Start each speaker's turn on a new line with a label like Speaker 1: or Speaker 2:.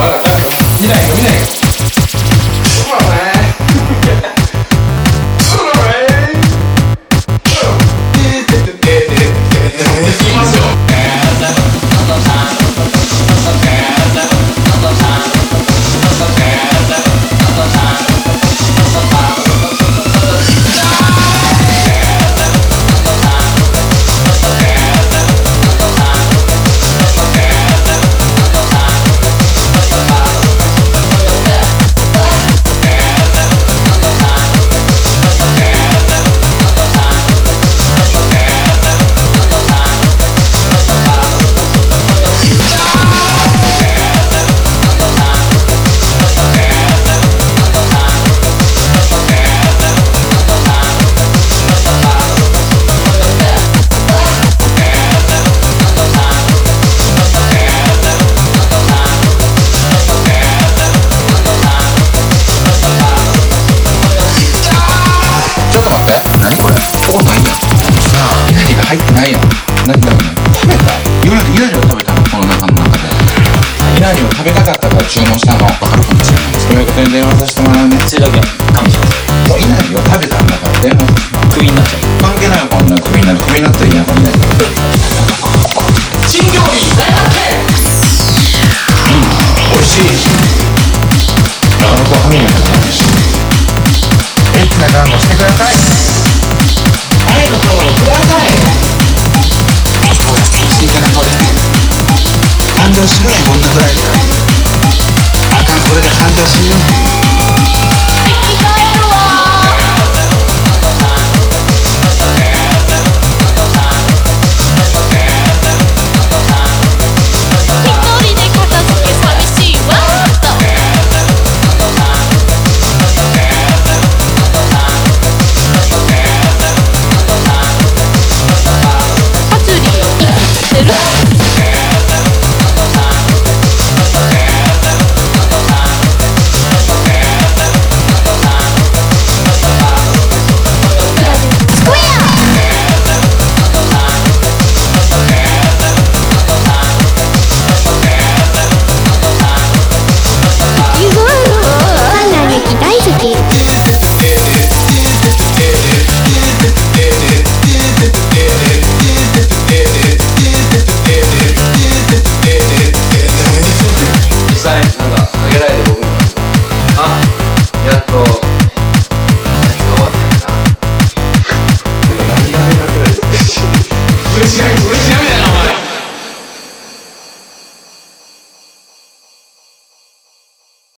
Speaker 1: まだ見ないよ見ないよそうだねそうだねいきますよ。入ってないやん。何だ食べたい？なりいなりを食べたの。この中の中で。いなりを食べたかったから注文したの。分かるかもしれない。そういうことに電話させてもらうね
Speaker 2: それだけ。
Speaker 1: 感情しろよこんなぐらいあかんこれで感情しよ